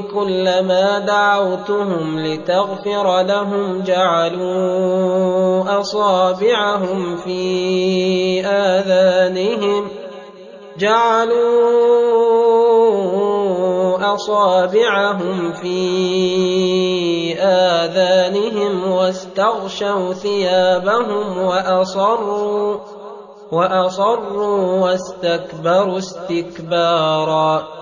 كلما دعوتهم لتغفر لهم جعلوا أصابعهم في آذانهم جعلوا أصابعهم في آذانهم واستغشوا ثيابهم وأصروا وأصروا واستكبروا استكبارا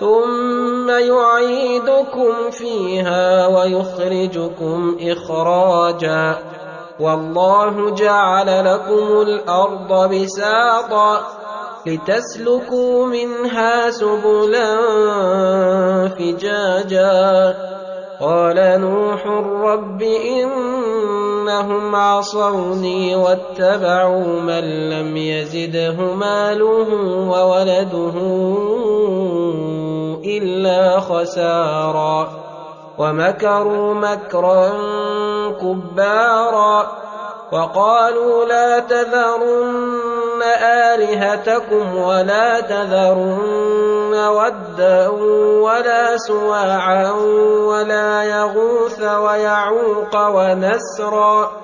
ثم يعيدكم فيها ويخرجكم إخراجا. والله جعل لكم الأرض بساطا لتسلكوا منها سبلا فجاجا. قال نوح رب إنهم عصوني واتبعوا من لم يزده ماله وولده. إلا خسارا ومكروا مكرا كبارا وقالوا لا تذرن آلهتكم ولا تذرن ودا ولا سواعا ولا يغوث ويعوق ونسرا